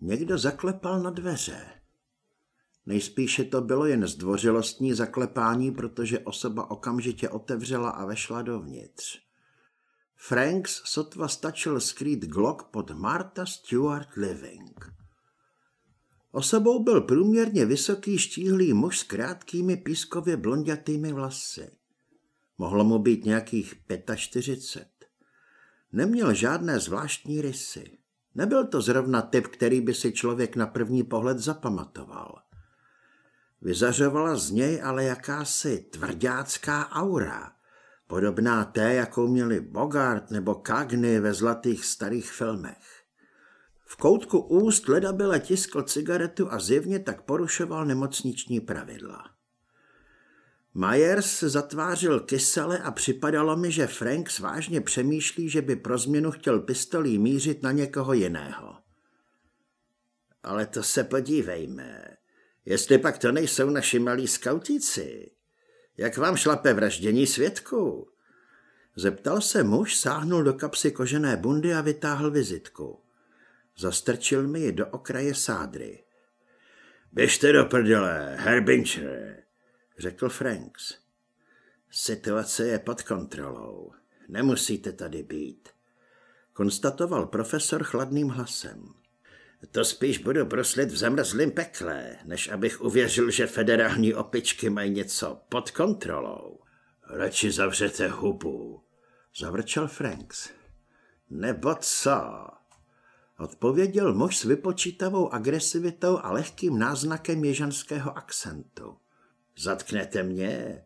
Někdo zaklepal na dveře. Nejspíše to bylo jen zdvořilostní zaklepání, protože osoba okamžitě otevřela a vešla dovnitř. Franks sotva stačil skrýt Glock pod Martha Stewart Living. Osobou byl průměrně vysoký štíhlý muž s krátkými pískově blondětými vlasy. Mohlo mu být nějakých 45. Neměl žádné zvláštní rysy. Nebyl to zrovna typ, který by si člověk na první pohled zapamatoval. Vyzařovala z něj ale jakási tvrdácká aura, podobná té, jakou měli Bogart nebo Kagny ve zlatých starých filmech. V koutku úst ledabyle tiskl cigaretu a zjevně tak porušoval nemocniční pravidla. Myers se zatvářil kysele a připadalo mi, že Franks vážně přemýšlí, že by pro změnu chtěl pistolí mířit na někoho jiného. Ale to se podívejme. Jestli pak to nejsou naši malí skautíci. Jak vám šlape vraždění svědků? Zeptal se muž, sáhnul do kapsy kožené bundy a vytáhl vizitku. Zastrčil mi ji do okraje sádry. Běžte do prdele, Herbincher, řekl Franks. Situace je pod kontrolou. Nemusíte tady být, konstatoval profesor chladným hlasem. To spíš budu proslit v zamrzlém pekle, než abych uvěřil, že federální opičky mají něco pod kontrolou. Radši zavřete hubu, zavrčel Franks. Nebo co? Odpověděl muž s vypočítavou agresivitou a lehkým náznakem ježanského akcentu. Zatknete mě?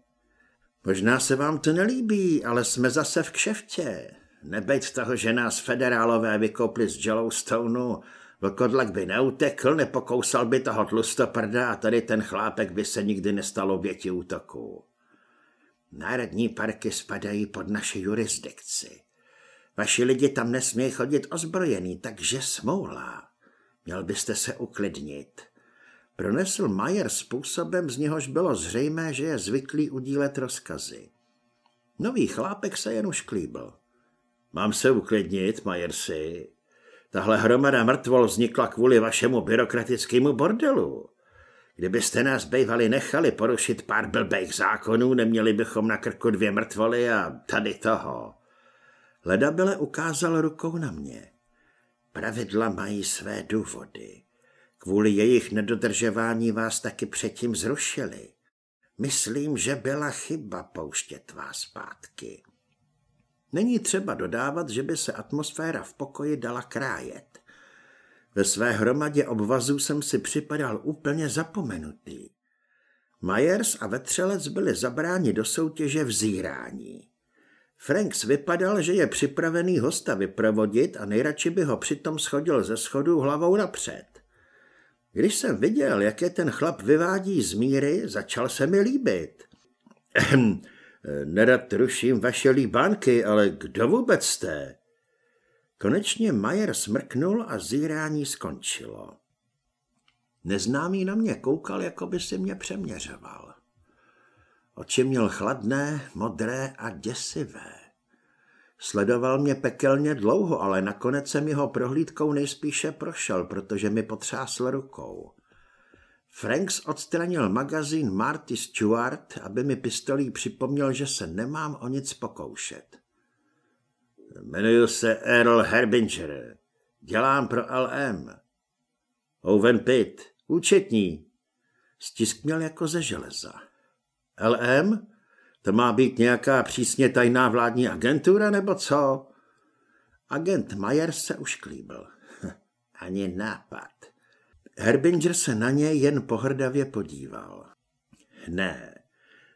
Možná se vám to nelíbí, ale jsme zase v kšeftě. Nebejt toho, že nás federálové vykopli z Yellowstoneu, vlkodlak by neutekl, nepokousal by toho tlustoprda a tady ten chlápek by se nikdy nestal oběti útoku. Národní parky spadají pod naši jurisdikci. Vaši lidi tam nesmějí chodit ozbrojený, takže smoula. Měl byste se uklidnit. Pronesl Majer způsobem, z něhož bylo zřejmé, že je zvyklý udílet rozkazy. Nový chlápek se jen ušklíbil. Mám se uklidnit, Majersi. Tahle hromada mrtvol vznikla kvůli vašemu byrokratickému bordelu. Kdybyste nás bejvali nechali porušit pár blbejch zákonů, neměli bychom na krku dvě mrtvoly a tady toho. Ledabile ukázal rukou na mě. Pravidla mají své důvody. Kvůli jejich nedodržování vás taky předtím zrušili. Myslím, že byla chyba pouštět vás zpátky. Není třeba dodávat, že by se atmosféra v pokoji dala krájet. Ve své hromadě obvazů jsem si připadal úplně zapomenutý. Myers a Vetřelec byli zabráni do soutěže v zírání. Franks vypadal, že je připravený hosta vyprovodit a nejradši by ho přitom schodil ze schodu hlavou napřed. Když jsem viděl, jak je ten chlap vyvádí z míry, začal se mi líbit. Ehm, nerad ruším vaše líbánky, ale kdo vůbec jste? Konečně Majer smrknul a zírání skončilo. Neznámý na mě koukal, jako by si mě přeměřoval. Oči měl chladné, modré a děsivé. Sledoval mě pekelně dlouho, ale nakonec jsem jeho prohlídkou nejspíše prošel, protože mi potřásl rukou. Franks odstranil magazín Marty Stewart, aby mi pistolí připomněl, že se nemám o nic pokoušet. Jmenuji se Earl Herbinger. Dělám pro LM. Owen Pitt, účetní. Stisk měl jako ze železa. LM? To má být nějaká přísně tajná vládní agentura, nebo co? Agent Mayer se už klíbil. Ani nápad. Herbinger se na něj jen pohrdavě podíval. Ne,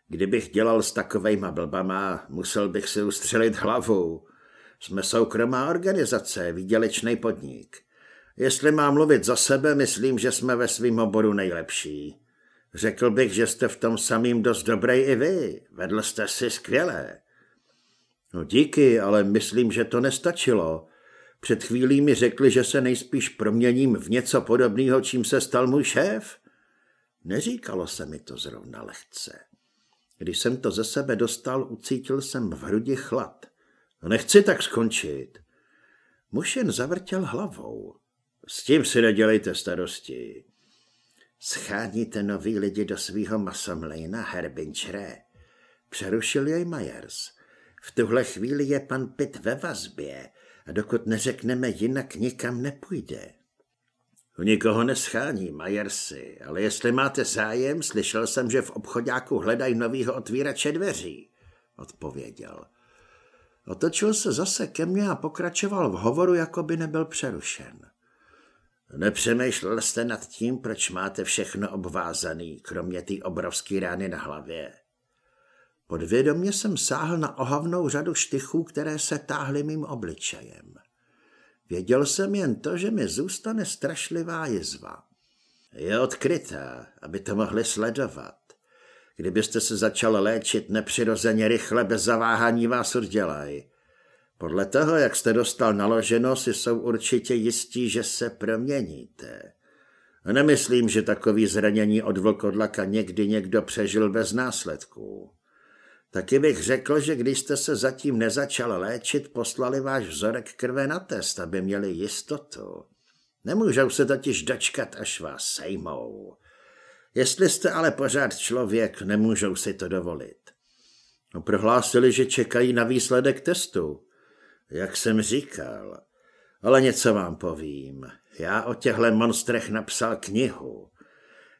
kdybych dělal s takovejma blbama, musel bych si ustřelit hlavu. Jsme soukromá organizace, výdělečný podnik. Jestli mám mluvit za sebe, myslím, že jsme ve svém oboru nejlepší. Řekl bych, že jste v tom samým dost dobrý i vy. Vedl jste si skvěle. No díky, ale myslím, že to nestačilo. Před chvílí mi řekli, že se nejspíš proměním v něco podobného, čím se stal můj šéf. Neříkalo se mi to zrovna lehce. Když jsem to ze sebe dostal, ucítil jsem v hrudi chlad. Nechci tak skončit. Muž jen zavrtěl hlavou. S tím si nedělejte starosti. Scháníte nový lidi do svého masomlejna, Herbinčere. Přerušil jej Myers. V tuhle chvíli je pan Pitt ve vazbě a dokud neřekneme jinak, nikam nepůjde. Nikoho neschání, Majersi, ale jestli máte zájem, slyšel jsem, že v obchodáku hledají novýho otvírače dveří, odpověděl. Otočil se zase ke mně a pokračoval v hovoru, jako by nebyl přerušen. Nepřemýšlel jste nad tím, proč máte všechno obvázaný, kromě té obrovské rány na hlavě? Podvědomě jsem sáhl na ohavnou řadu štychů, které se táhly mým obličejem. Věděl jsem jen to, že mi zůstane strašlivá jizva. Je odkrytá, aby to mohli sledovat. Kdybyste se začal léčit nepřirozeně rychle, bez zaváhání vás oddělají. Podle toho, jak jste dostal naloženo, si jsou určitě jistí, že se proměníte. Nemyslím, že takový zranění od vlkodlaka někdy někdo přežil bez následků. Taky bych řekl, že když jste se zatím nezačal léčit, poslali váš vzorek krve na test, aby měli jistotu. Nemůžou se totiž dočkat, až vás sejmou. Jestli jste ale pořád člověk, nemůžou si to dovolit. Prohlásili, že čekají na výsledek testu. Jak jsem říkal. Ale něco vám povím. Já o těchto monstrech napsal knihu.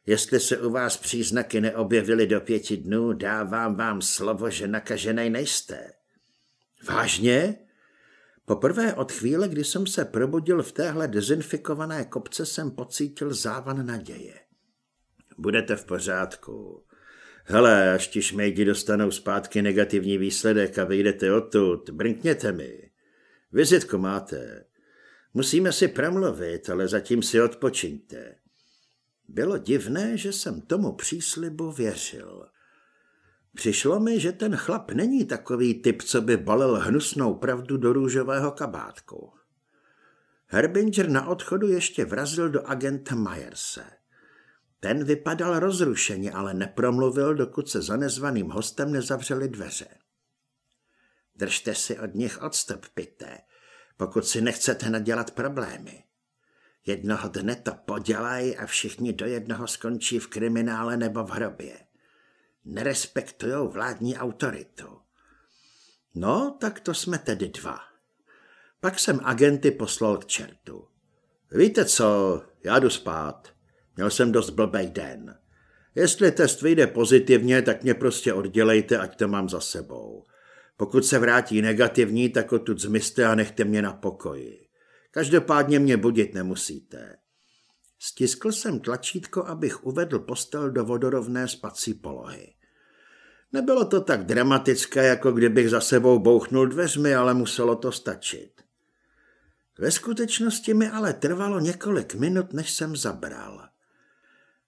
Jestli se u vás příznaky neobjevily do pěti dnů, dávám vám slovo, že nakažený nejste. Vážně? Poprvé od chvíle, kdy jsem se probudil v téhle dezinfikované kopce, jsem pocítil závan naděje. Budete v pořádku. Hele, až ti šmejdi dostanou zpátky negativní výsledek a vyjdete odtud, brnkněte mi. Vizitku máte. Musíme si promluvit, ale zatím si odpočiňte. Bylo divné, že jsem tomu příslibu věřil. Přišlo mi, že ten chlap není takový typ, co by balil hnusnou pravdu do růžového kabátku. Herbinger na odchodu ještě vrazil do agenta Myerse. Ten vypadal rozrušeně, ale nepromluvil, dokud se za nezvaným hostem nezavřely dveře. Držte si od nich odstup, pité, pokud si nechcete nadělat problémy. Jednoho dne to podělají a všichni do jednoho skončí v kriminále nebo v hrobě. Nerespektujou vládní autoritu. No, tak to jsme tedy dva. Pak jsem agenty poslal k čertu. Víte co, já jdu spát. Měl jsem dost blbej den. Jestli test vyjde pozitivně, tak mě prostě oddělejte, ať to mám za sebou. Pokud se vrátí negativní, tak odtud zmizte a nechte mě na pokoji. Každopádně mě budit nemusíte. Stiskl jsem tlačítko, abych uvedl postel do vodorovné spací polohy. Nebylo to tak dramatické, jako kdybych za sebou bouchnul dveřmi, ale muselo to stačit. Ve skutečnosti mi ale trvalo několik minut, než jsem zabral.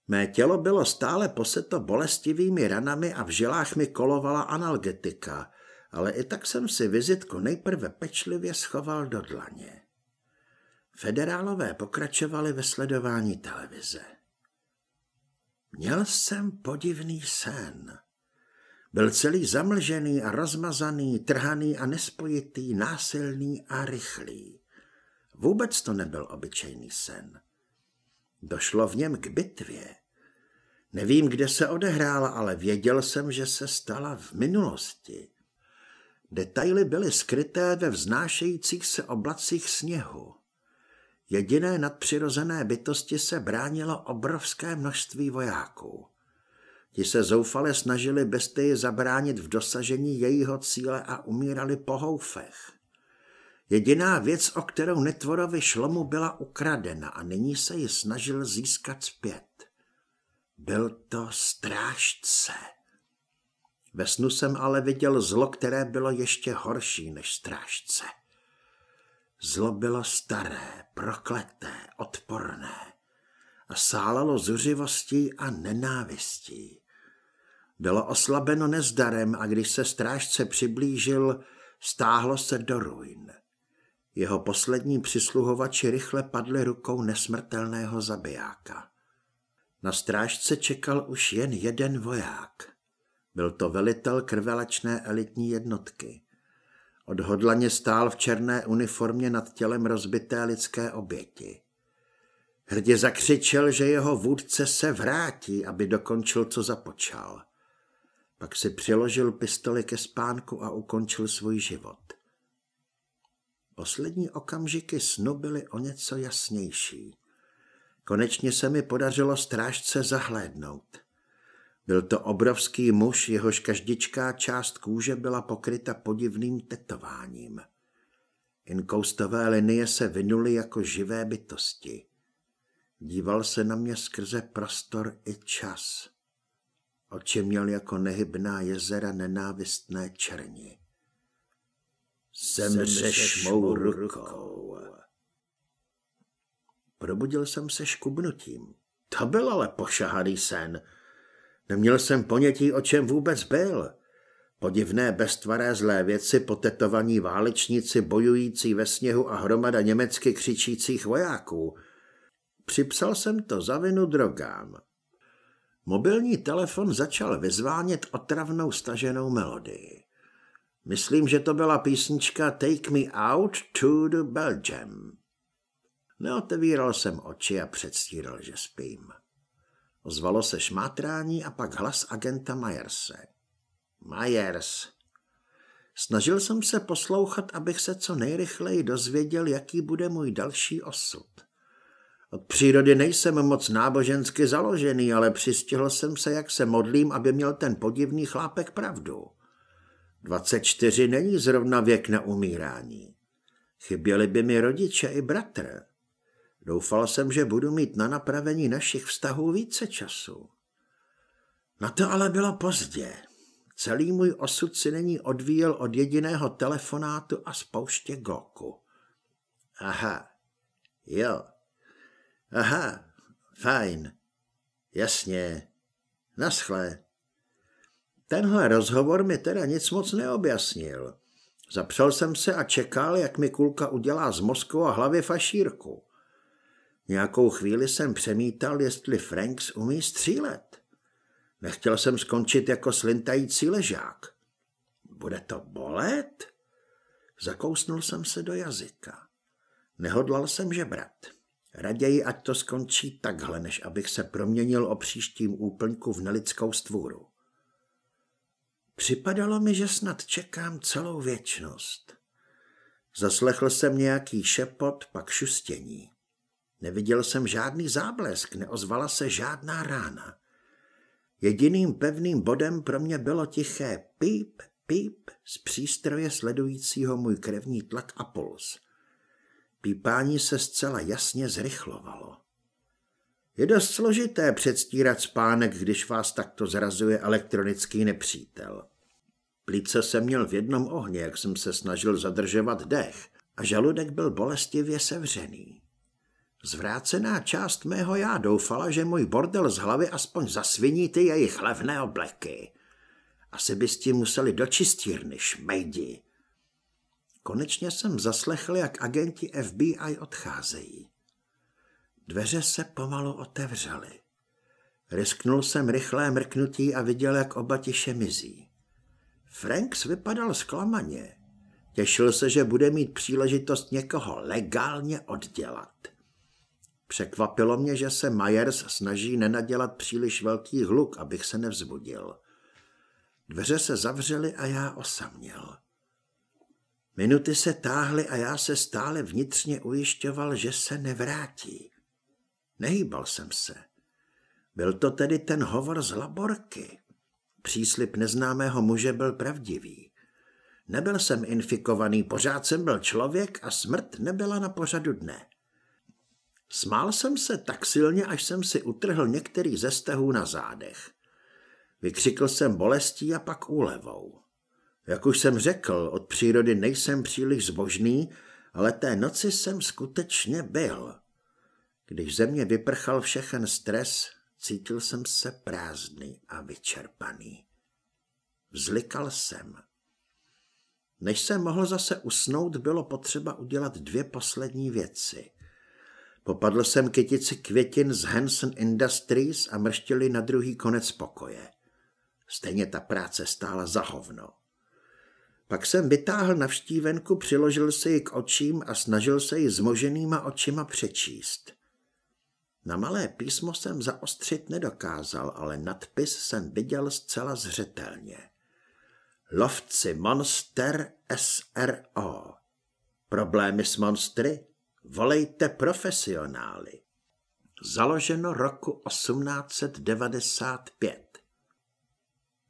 Mé tělo bylo stále poseto bolestivými ranami a v žilách mi kolovala analgetika, ale i tak jsem si vizitku nejprve pečlivě schoval do dlaně. Federálové pokračovali ve sledování televize. Měl jsem podivný sen. Byl celý zamlžený a rozmazaný, trhaný a nespojitý, násilný a rychlý. Vůbec to nebyl obyčejný sen. Došlo v něm k bitvě. Nevím, kde se odehrála, ale věděl jsem, že se stala v minulosti. Detaily byly skryté ve vznášejících se oblacích sněhu. Jediné nadpřirozené bytosti se bránilo obrovské množství vojáků. Ti se zoufale snažili bestii zabránit v dosažení jejího cíle a umírali po houfech. Jediná věc, o kterou Netvorovi šlo mu, byla ukradena a nyní se ji snažil získat zpět. Byl to strážce. Ve snu jsem ale viděl zlo, které bylo ještě horší než strážce. Zlo bylo staré, prokleté, odporné a sálalo zuřivostí a nenávistí. Bylo oslabeno nezdarem a když se strážce přiblížil, stáhlo se do ruin. Jeho poslední přisluhovači rychle padli rukou nesmrtelného zabijáka. Na strážce čekal už jen jeden voják. Byl to velitel krvelečné elitní jednotky. Odhodlaně stál v černé uniformě nad tělem rozbité lidské oběti. Hrdě zakřičel, že jeho vůdce se vrátí, aby dokončil, co započal. Pak si přiložil pistoli ke spánku a ukončil svůj život. Poslední okamžiky snu byly o něco jasnější. Konečně se mi podařilo strážce zahlédnout. Byl to obrovský muž, jehož každičká část kůže byla pokryta podivným tetováním. Inkoustové linie se vynuly jako živé bytosti. Díval se na mě skrze prostor i čas. Oči měl jako nehybná jezera nenávistné černi. Zemřeš mou rukou. Probudil jsem se škubnutím. To byl ale pošahaný sen. Neměl jsem ponětí, o čem vůbec byl. Podivné beztvaré zlé věci, potetovaní válečníci bojující ve sněhu a hromada německy křičících vojáků. Připsal jsem to za vinu drogám. Mobilní telefon začal vyzvánět otravnou staženou melodii. Myslím, že to byla písnička Take Me Out to the Belgium. Neotevíral jsem oči a předstíral, že spím. Ozvalo se šmátrání a pak hlas agenta Myerse. Myers. Snažil jsem se poslouchat, abych se co nejrychleji dozvěděl, jaký bude můj další osud. Od přírody nejsem moc nábožensky založený, ale přistihl jsem se, jak se modlím, aby měl ten podivný chlápek pravdu. 24 není zrovna věk na umírání. Chyběli by mi rodiče i bratr. Doufal jsem, že budu mít na napravení našich vztahů více času. Na to ale bylo pozdě. Celý můj osud si není odvíjel od jediného telefonátu a spouště gloku. Aha, jo. Aha, fajn. Jasně. Naschle. Tenhle rozhovor mi teda nic moc neobjasnil. Zapřel jsem se a čekal, jak mi kulka udělá z mozku a hlavy fašírku. Nějakou chvíli jsem přemítal, jestli Franks umí střílet. Nechtěl jsem skončit jako slintající ležák. Bude to bolet? Zakousnul jsem se do jazyka. Nehodlal jsem žebrat. Raději, ať to skončí takhle, než abych se proměnil o příštím úplňku v nelidskou stvůru. Připadalo mi, že snad čekám celou věčnost. Zaslechl jsem nějaký šepot, pak šustění. Neviděl jsem žádný záblesk, neozvala se žádná rána. Jediným pevným bodem pro mě bylo tiché píp, píp z přístroje sledujícího můj krevní tlak a puls. Pípání se zcela jasně zrychlovalo. Je dost složité předstírat spánek, když vás takto zrazuje elektronický nepřítel. Plíce jsem měl v jednom ohně, jak jsem se snažil zadržovat dech, a žaludek byl bolestivě sevřený. Zvrácená část mého já doufala, že můj bordel z hlavy aspoň zasviní ty jejich levné obleky. Asi by s tím museli do čistírny, šmejdi. Konečně jsem zaslechl, jak agenti FBI odcházejí. Dveře se pomalu otevřely. Risknul jsem rychlé mrknutí a viděl, jak oba tiše mizí. Franks vypadal zklamaně. Těšil se, že bude mít příležitost někoho legálně oddělat. Překvapilo mě, že se Myers snaží nenadělat příliš velký hluk, abych se nevzbudil. Dveře se zavřely a já osaměl. Minuty se táhly a já se stále vnitřně ujišťoval, že se nevrátí. Nehýbal jsem se. Byl to tedy ten hovor z laborky. Příslip neznámého muže byl pravdivý. Nebyl jsem infikovaný, pořád jsem byl člověk a smrt nebyla na pořadu dne. Smál jsem se tak silně, až jsem si utrhl některý ze stehů na zádech. Vykřikl jsem bolestí a pak úlevou. Jak už jsem řekl, od přírody nejsem příliš zbožný, ale té noci jsem skutečně byl. Když ze mě vyprchal všechen stres, cítil jsem se prázdný a vyčerpaný. Vzlikal jsem. Než jsem mohl zase usnout, bylo potřeba udělat dvě poslední věci. Popadl jsem kytici květin z Hanson Industries a mrštili na druhý konec pokoje. Stejně ta práce stála za hovno. Pak jsem vytáhl navštívenku, přiložil se ji k očím a snažil se ji zmoženýma očima přečíst. Na malé písmo jsem zaostřit nedokázal, ale nadpis jsem viděl zcela zřetelně. Lovci Monster SRO. Problémy s monstry? Volejte profesionály. Založeno roku 1895.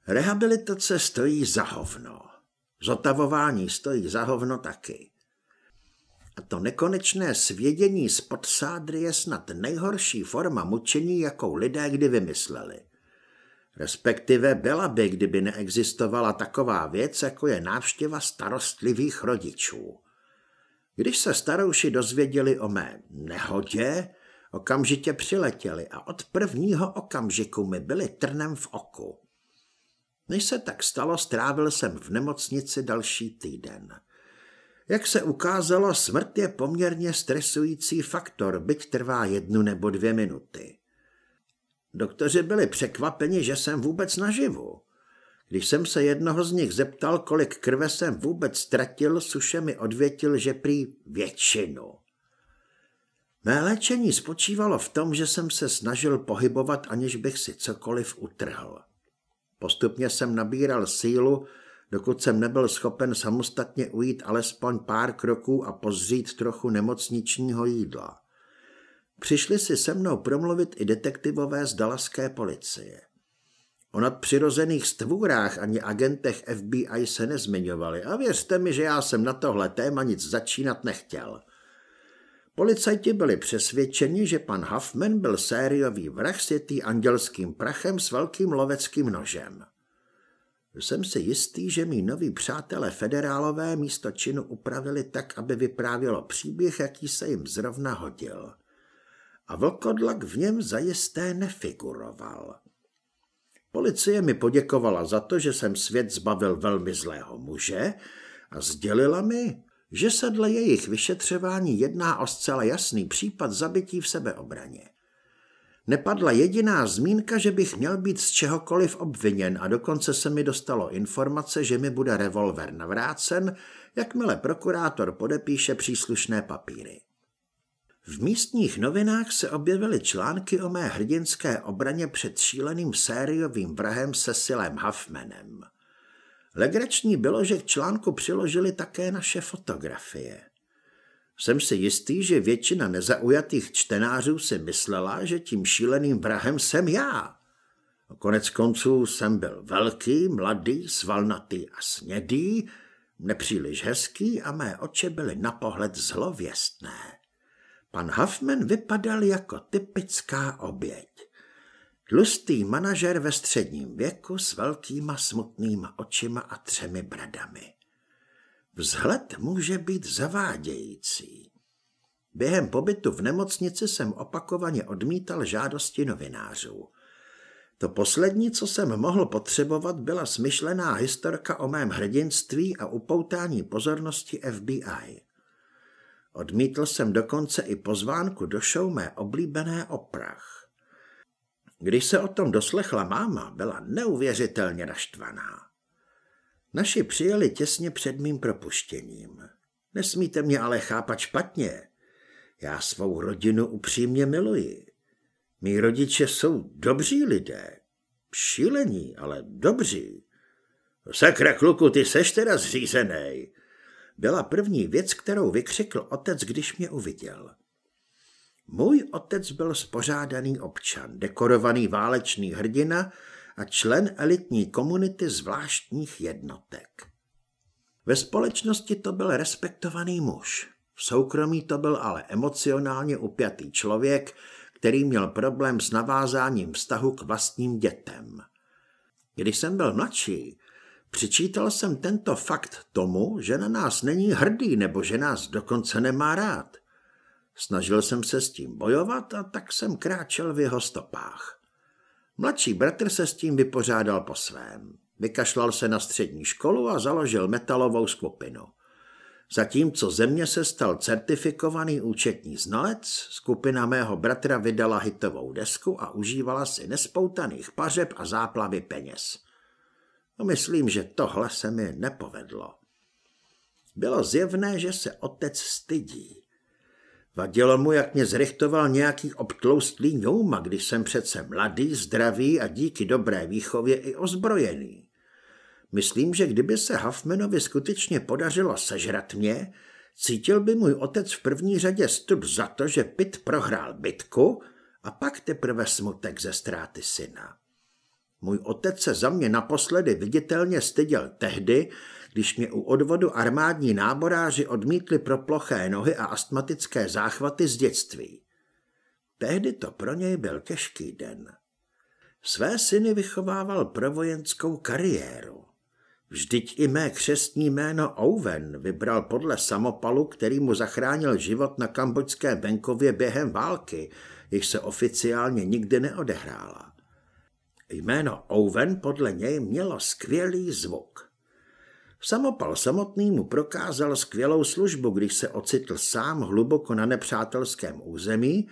Rehabilitace stojí za hovno. Zotavování stojí za hovno taky. A to nekonečné svědění z podsádry je snad nejhorší forma mučení, jakou lidé kdy vymysleli. Respektive byla by, kdyby neexistovala taková věc, jako je návštěva starostlivých rodičů. Když se starouši dozvěděli o mé nehodě, okamžitě přiletěli a od prvního okamžiku mi byli trnem v oku. Než se tak stalo, strávil jsem v nemocnici další týden. Jak se ukázalo, smrt je poměrně stresující faktor, byť trvá jednu nebo dvě minuty. Doktoři byli překvapeni, že jsem vůbec naživu. Když jsem se jednoho z nich zeptal, kolik krve jsem vůbec ztratil, suše mi odvětil, že prý většinu. Mé léčení spočívalo v tom, že jsem se snažil pohybovat, aniž bych si cokoliv utrhl. Postupně jsem nabíral sílu, dokud jsem nebyl schopen samostatně ujít alespoň pár kroků a pozřít trochu nemocničního jídla. Přišli si se mnou promluvit i detektivové z dalaské policie. O nadpřirozených stvůrách ani agentech FBI se nezmiňovali a věřte mi, že já jsem na tohle téma nic začínat nechtěl. Policajti byli přesvědčeni, že pan Huffman byl sériový vrah světý andělským prachem s velkým loveckým nožem. Jsem si jistý, že mý noví přátelé federálové místo činu upravili tak, aby vyprávělo příběh, jaký se jim zrovna hodil. A vlkodlak v něm zajisté nefiguroval. Policie mi poděkovala za to, že jsem svět zbavil velmi zlého muže a sdělila mi, že se dle jejich vyšetřování jedná o zcela jasný případ zabití v sebeobraně. Nepadla jediná zmínka, že bych měl být z čehokoliv obviněn a dokonce se mi dostalo informace, že mi bude revolver navrácen, jakmile prokurátor podepíše příslušné papíry. V místních novinách se objevily články o mé hrdinské obraně před šíleným sériovým vrahem Cecilem Huffmanem. Legrační bylo, že k článku přiložili také naše fotografie. Jsem si jistý, že většina nezaujatých čtenářů si myslela, že tím šíleným vrahem jsem já. Konec konců jsem byl velký, mladý, svalnatý a snědý, nepříliš hezký a mé oči byly na pohled zlověstné. Pan Huffman vypadal jako typická oběť. Tlustý manažer ve středním věku s velkýma smutnýma očima a třemi bradami. Vzhled může být zavádějící. Během pobytu v nemocnici jsem opakovaně odmítal žádosti novinářů. To poslední, co jsem mohl potřebovat, byla smyšlená historka o mém hrdinství a upoutání pozornosti FBI. Odmítl jsem dokonce i pozvánku do show mé oblíbené oprach. Když se o tom doslechla máma, byla neuvěřitelně naštvaná. Naši přijeli těsně před mým propuštěním. Nesmíte mě ale chápat špatně. Já svou rodinu upřímně miluji. Mí rodiče jsou dobří lidé. Šílení, ale dobří. Sakra, kluku, ty seš teda zřízený. Byla první věc, kterou vykřikl otec, když mě uviděl. Můj otec byl spořádaný občan, dekorovaný válečný hrdina a člen elitní komunity zvláštních jednotek. Ve společnosti to byl respektovaný muž. V soukromí to byl ale emocionálně upjatý člověk, který měl problém s navázáním vztahu k vlastním dětem. Když jsem byl mladší, přičítal jsem tento fakt tomu, že na nás není hrdý nebo že nás dokonce nemá rád. Snažil jsem se s tím bojovat a tak jsem kráčel v jeho stopách. Mladší bratr se s tím vypořádal po svém. Vykašlal se na střední školu a založil metalovou skupinu. Zatímco země se stal certifikovaný účetní znalec, skupina mého bratra vydala hitovou desku a užívala si nespoutaných pařeb a záplavy peněz. No myslím, že tohle se mi nepovedlo. Bylo zjevné, že se otec stydí. Vadilo mu, jak mě zrychtoval nějaký obtloustlý ňouma, když jsem přece mladý, zdravý a díky dobré výchově i ozbrojený. Myslím, že kdyby se Huffmanovi skutečně podařilo sežrat mě, cítil by můj otec v první řadě stud za to, že Pitt prohrál bitku a pak teprve smutek ze ztráty syna. Můj otec se za mě naposledy viditelně styděl tehdy, když mě u odvodu armádní náboráři odmítli pro ploché nohy a astmatické záchvaty z dětství. Tehdy to pro něj byl těžký den. Své syny vychovával pro vojenskou kariéru. Vždyť i mé křestní jméno Owen vybral podle samopalu, který mu zachránil život na kambočském venkově během války, již se oficiálně nikdy neodehrála. Jméno Owen podle něj mělo skvělý zvuk. Samopal samotný mu prokázal skvělou službu, když se ocitl sám hluboko na nepřátelském území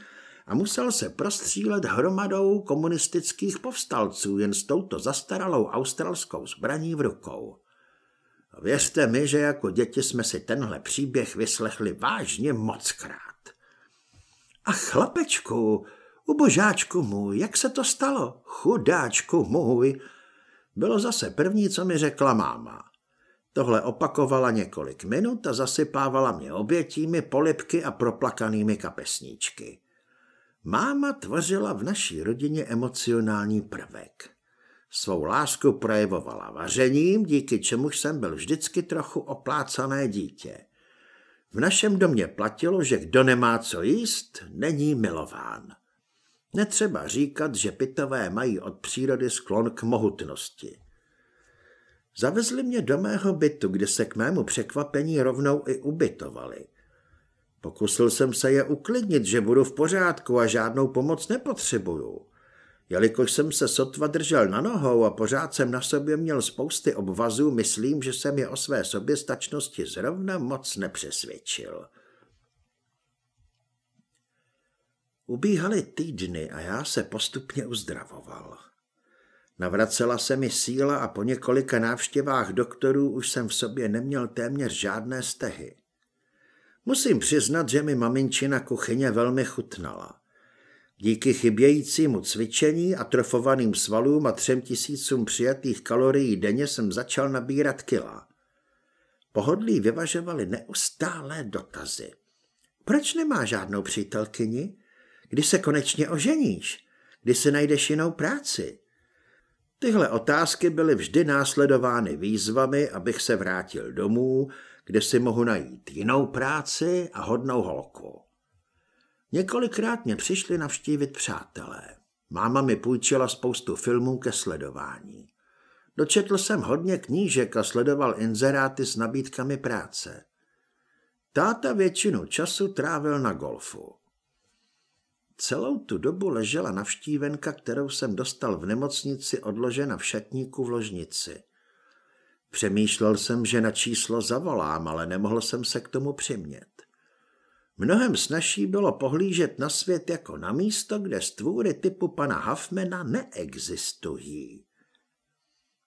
a musel se prostřílet hromadou komunistických povstalců jen s touto zastaralou australskou zbraní v rukou. Věřte mi, že jako děti jsme si tenhle příběh vyslechli vážně mockrát. A chlapečku, ubožáčku můj, jak se to stalo? Chudáčku můj. Bylo zase první, co mi řekla máma. Tohle opakovala několik minut a zasypávala mě obětími, polipky a proplakanými kapesníčky. Máma tvořila v naší rodině emocionální prvek. Svou lásku projevovala vařením, díky čemuž jsem byl vždycky trochu oplácané dítě. V našem domě platilo, že kdo nemá co jíst, není milován. Netřeba říkat, že pitové mají od přírody sklon k mohutnosti. Zavezli mě do mého bytu, kde se k mému překvapení rovnou i ubytovali. Pokusil jsem se je uklidnit, že budu v pořádku a žádnou pomoc nepotřebuju. Jelikož jsem se sotva držel na nohou a pořád jsem na sobě měl spousty obvazů, myslím, že jsem je o své soběstačnosti zrovna moc nepřesvědčil. Ubíhaly týdny a já se postupně uzdravoval. Navracela se mi síla a po několika návštěvách doktorů už jsem v sobě neměl téměř žádné stehy. Musím přiznat, že mi maminčina kuchyně velmi chutnala. Díky chybějícímu cvičení, atrofovaným svalům a třem tisícům přijatých kalorií denně jsem začal nabírat kila. Pohodlí vyvažovali neustálé dotazy. Proč nemá žádnou přítelkyni? Kdy se konečně oženíš? Kdy se najdeš jinou práci? Tyhle otázky byly vždy následovány výzvami, abych se vrátil domů, kde si mohu najít jinou práci a hodnou holku. Několikrát mě přišli navštívit přátelé. Máma mi půjčila spoustu filmů ke sledování. Dočetl jsem hodně knížek a sledoval inzeráty s nabídkami práce. Táta většinu času trávil na golfu. Celou tu dobu ležela navštívenka, kterou jsem dostal v nemocnici odložena v šatníku v ložnici. Přemýšlel jsem, že na číslo zavolám, ale nemohl jsem se k tomu přimět. Mnohem snažší bylo pohlížet na svět jako na místo, kde stvůry typu pana Huffmana neexistují.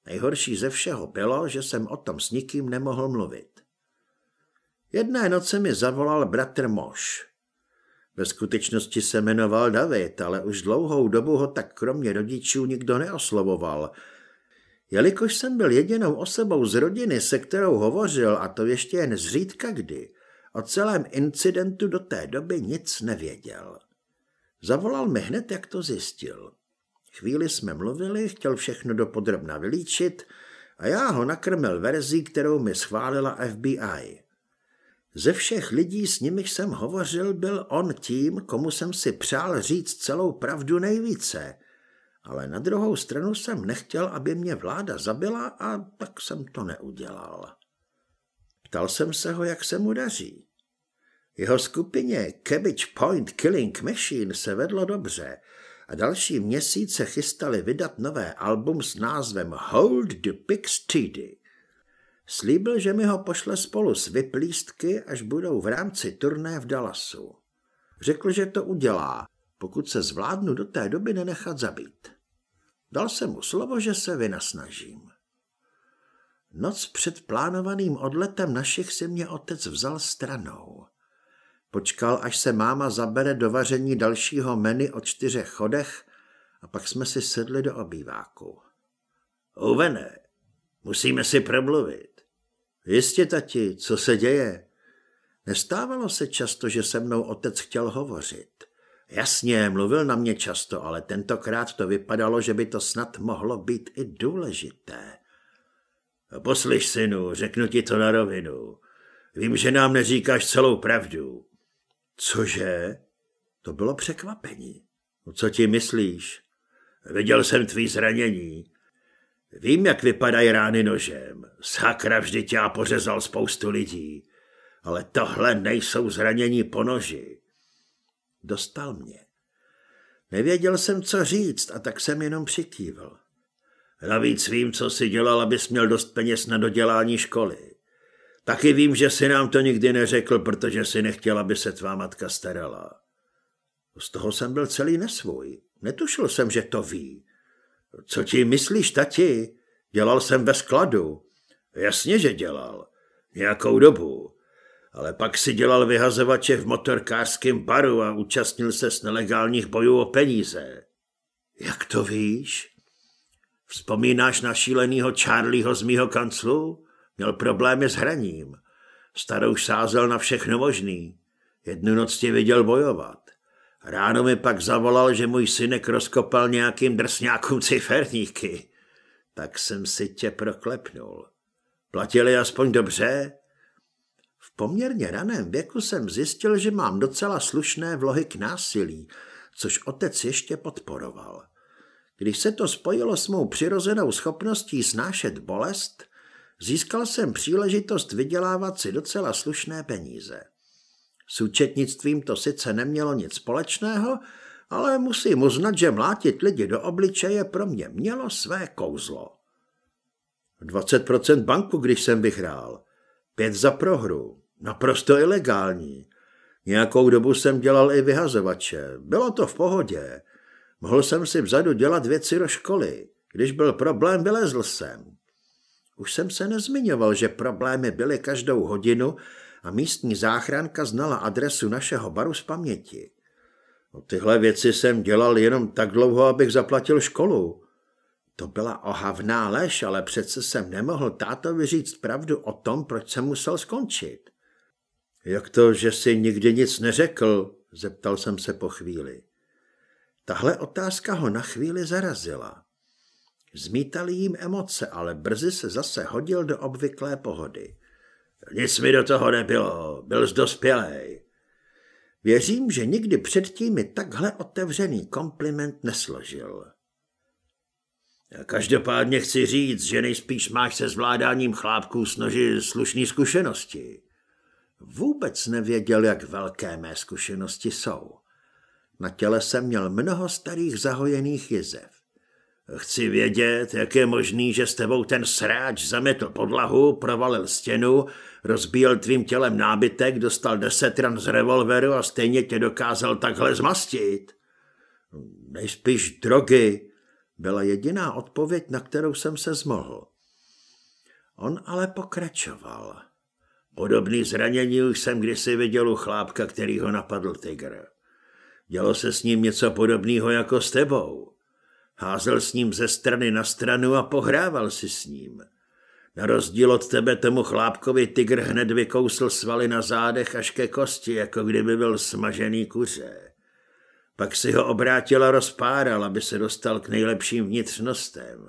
Nejhorší ze všeho bylo, že jsem o tom s nikým nemohl mluvit. Jedné noce mi zavolal bratr Moš. Ve skutečnosti se jmenoval David, ale už dlouhou dobu ho tak kromě rodičů nikdo neoslovoval. Jelikož jsem byl jedinou osobou z rodiny, se kterou hovořil, a to ještě jen zřídka kdy, o celém incidentu do té doby nic nevěděl. Zavolal mi hned, jak to zjistil. Chvíli jsme mluvili, chtěl všechno dopodrobna vylíčit a já ho nakrmil verzí, kterou mi schválila FBI. Ze všech lidí, s nimiž jsem hovořil, byl on tím, komu jsem si přál říct celou pravdu nejvíce. Ale na druhou stranu jsem nechtěl, aby mě vláda zabila a tak jsem to neudělal. Ptal jsem se ho, jak se mu daří. Jeho skupině Cabbage Point Killing Machine se vedlo dobře a další měsíce chystali vydat nové album s názvem Hold the Pigs Steady. Slíbil, že mi ho pošle spolu s vyplístky, až budou v rámci turné v Dallasu. Řekl, že to udělá, pokud se zvládnu do té doby nenechat zabít. Dal jsem mu slovo, že se vynasnažím. Noc před plánovaným odletem našich si mě otec vzal stranou. Počkal, až se máma zabere do vaření dalšího menu o čtyřech chodech a pak jsme si sedli do obýváku. Uvené, musíme si promluvit. Jistě, tati, co se děje? Nestávalo se často, že se mnou otec chtěl hovořit. Jasně, mluvil na mě často, ale tentokrát to vypadalo, že by to snad mohlo být i důležité. Poslyš, synu, řeknu ti to na rovinu. Vím, že nám neříkáš celou pravdu. Cože? To bylo překvapení. No, co ti myslíš? Viděl jsem tvý zranění. Vím, jak vypadají rány nožem. Sakra vždyť já pořezal spoustu lidí. Ale tohle nejsou zranění po noži. Dostal mě. Nevěděl jsem, co říct, a tak jsem jenom přikývil. Navíc vím, co si dělal, abys měl dost peněz na dodělání školy. Taky vím, že si nám to nikdy neřekl, protože si nechtěl, aby se tvá matka starala. Z toho jsem byl celý nesvůj. Netušil jsem, že to ví. Co ti myslíš, tati? Dělal jsem ve skladu. Jasně, že dělal. Nějakou dobu. Ale pak si dělal vyhazovače v motorkářském baru a účastnil se s nelegálních bojů o peníze. Jak to víš? Vzpomínáš na šílenýho Charlieho z mýho kanclu? Měl problémy s hraním. Starou sázel na všechno možný. Jednu noc tě viděl bojovat. Ráno mi pak zavolal, že můj synek rozkopal nějakým drsňákům ciferníky. Tak jsem si tě proklepnul. Platili aspoň dobře? V poměrně raném věku jsem zjistil, že mám docela slušné vlohy k násilí, což otec ještě podporoval. Když se to spojilo s mou přirozenou schopností snášet bolest, získal jsem příležitost vydělávat si docela slušné peníze. S účetnictvím to sice nemělo nic společného, ale musím uznat, že mlátit lidi do obličeje pro mě mělo své kouzlo. 20% banku, když jsem vyhrál. Pět za prohru. Naprosto ilegální. Nějakou dobu jsem dělal i vyhazovače. Bylo to v pohodě. Mohl jsem si vzadu dělat věci do školy. Když byl problém, vylezl jsem. Už jsem se nezmiňoval, že problémy byly každou hodinu a místní záchranka znala adresu našeho baru z paměti. No, tyhle věci jsem dělal jenom tak dlouho, abych zaplatil školu. To byla ohavná lež, ale přece jsem nemohl tátovi říct pravdu o tom, proč jsem musel skončit. Jak to, že si nikdy nic neřekl? Zeptal jsem se po chvíli. Tahle otázka ho na chvíli zarazila. Zmítaly jim emoce, ale brzy se zase hodil do obvyklé pohody. Nic mi do toho nebylo, byl z dospělej. Věřím, že nikdy předtím mi takhle otevřený kompliment nesložil. Každopádně chci říct, že nejspíš máš se zvládáním chlápků s noži slušný zkušenosti. Vůbec nevěděl, jak velké mé zkušenosti jsou. Na těle jsem měl mnoho starých zahojených jizev. Chci vědět, jak je možný, že s tebou ten sráč zametl podlahu, provalil stěnu, rozbíjel tvým tělem nábytek, dostal deset ran z revolveru a stejně tě dokázal takhle zmastit. Nejspíš drogy, byla jediná odpověď, na kterou jsem se zmohl. On ale pokračoval. Podobný zranění už jsem kdysi viděl u chlápka, který ho napadl tygr. Dělo se s ním něco podobného jako s tebou. Házel s ním ze strany na stranu a pohrával si s ním. Na rozdíl od tebe tomu chlápkovi tygr hned vykousl svaly na zádech až ke kosti, jako kdyby byl smažený kuře. Pak si ho obrátil a rozpáral, aby se dostal k nejlepším vnitřnostem.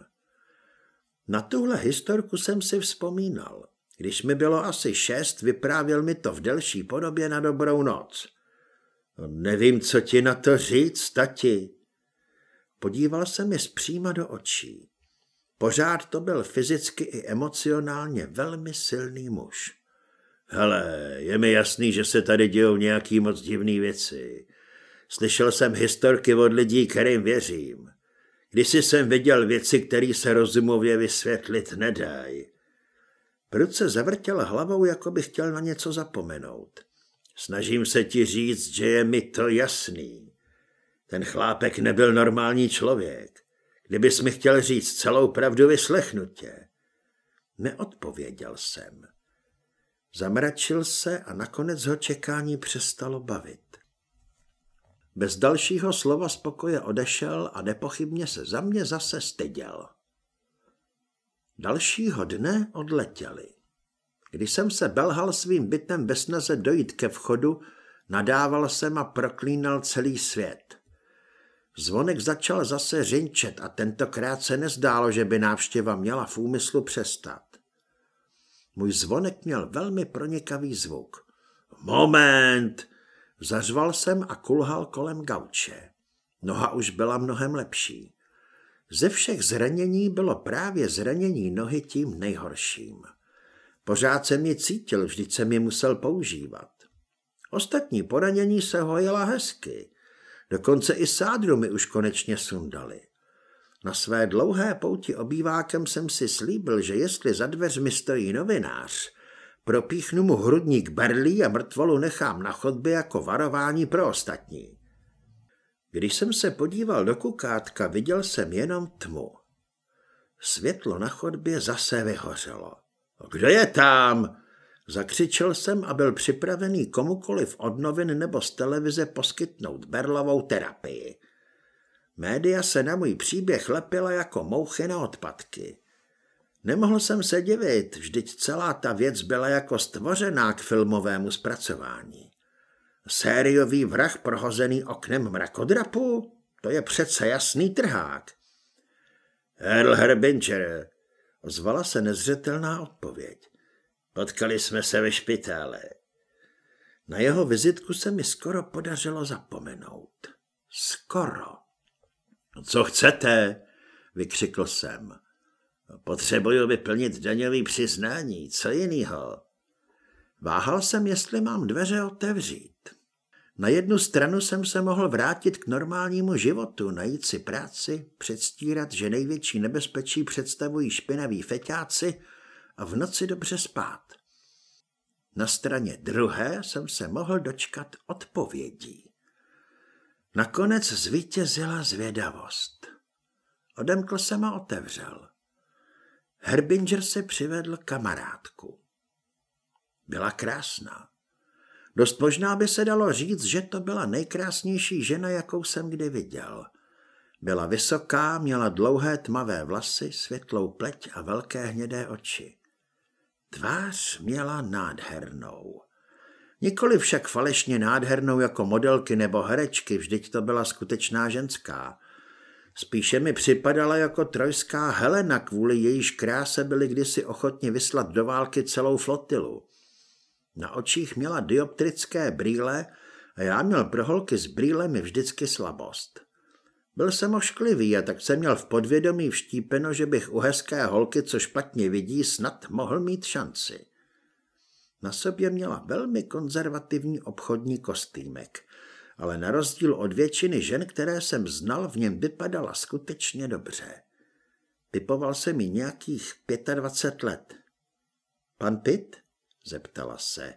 Na tuhle historku jsem si vzpomínal. Když mi bylo asi šest, vyprávěl mi to v delší podobě na dobrou noc. Nevím, co ti na to říct, tati. Podíval se mi zpříma do očí. Pořád to byl fyzicky i emocionálně velmi silný muž. Hele, je mi jasný, že se tady dějou nějaký moc divný věci. Slyšel jsem historky od lidí, kterým věřím. Když jsem viděl věci, které se rozumově vysvětlit nedají. Prudce zavrtěl hlavou, jako by chtěl na něco zapomenout. Snažím se ti říct, že je mi to jasný. Ten chlápek nebyl normální člověk. Kdybys mi chtěl říct celou pravdu, vyslechnu tě. Neodpověděl jsem. Zamračil se a nakonec ho čekání přestalo bavit. Bez dalšího slova z pokoje odešel a nepochybně se za mě zase styděl. Dalšího dne odletěli. Když jsem se belhal svým bytem bez snaze dojít ke vchodu, nadával jsem a proklínal celý svět. Zvonek začal zase řinčet a tentokrát se nezdálo, že by návštěva měla v úmyslu přestat. Můj zvonek měl velmi pronikavý zvuk. Moment! Zařval jsem a kulhal kolem gauče. Noha už byla mnohem lepší. Ze všech zranění bylo právě zranění nohy tím nejhorším. Pořád jsem ji cítil, vždyť jsem ji musel používat. Ostatní poranění se hojila hezky. Dokonce i sádru mi už konečně sundali. Na své dlouhé pouti obývákem jsem si slíbil, že jestli za dveřmi stojí novinář, propíchnu mu hrudník berlí a mrtvolu nechám na chodbě jako varování pro ostatní. Když jsem se podíval do kukátka, viděl jsem jenom tmu. Světlo na chodbě zase vyhořelo. Kdo je tam? Zakřičel jsem a byl připravený komukoliv od novin nebo z televize poskytnout berlovou terapii. Média se na můj příběh lepila jako mouchy na odpadky. Nemohl jsem se divit, vždyť celá ta věc byla jako stvořená k filmovému zpracování. Sériový vrah prohozený oknem mrakodrapu? To je přece jasný trhák. Earl Herbinger, ozvala se nezřetelná odpověď. Potkali jsme se ve špitále. Na jeho vizitku se mi skoro podařilo zapomenout. Skoro. Co chcete? vykřikl jsem. Potřebuju vyplnit daňový přiznání, co jinýho? Váhal jsem, jestli mám dveře otevřít. Na jednu stranu jsem se mohl vrátit k normálnímu životu, najít si práci, předstírat, že největší nebezpečí představují špinaví feťáci a v noci dobře spát. Na straně druhé jsem se mohl dočkat odpovědí. Nakonec zvítězila zvědavost. Odemkl jsem a otevřel. Herbinger se přivedl kamarádku. Byla krásná. Dost možná by se dalo říct, že to byla nejkrásnější žena, jakou jsem kdy viděl. Byla vysoká, měla dlouhé tmavé vlasy, světlou pleť a velké hnědé oči. Tvář měla nádhernou. Nikoli však falešně nádhernou jako modelky nebo herečky, vždyť to byla skutečná ženská. Spíše mi připadala jako trojská Helena, kvůli jejíž kráse byli kdysi ochotni vyslat do války celou flotilu. Na očích měla dioptrické brýle a já měl pro holky s brýlemi vždycky slabost. Byl jsem ošklivý a tak jsem měl v podvědomí vštípeno, že bych u hezké holky, co špatně vidí, snad mohl mít šanci. Na sobě měla velmi konzervativní obchodní kostýmek, ale na rozdíl od většiny žen, které jsem znal, v něm vypadala skutečně dobře. Typoval se mi nějakých 25 let. Pan Pitt? zeptala se.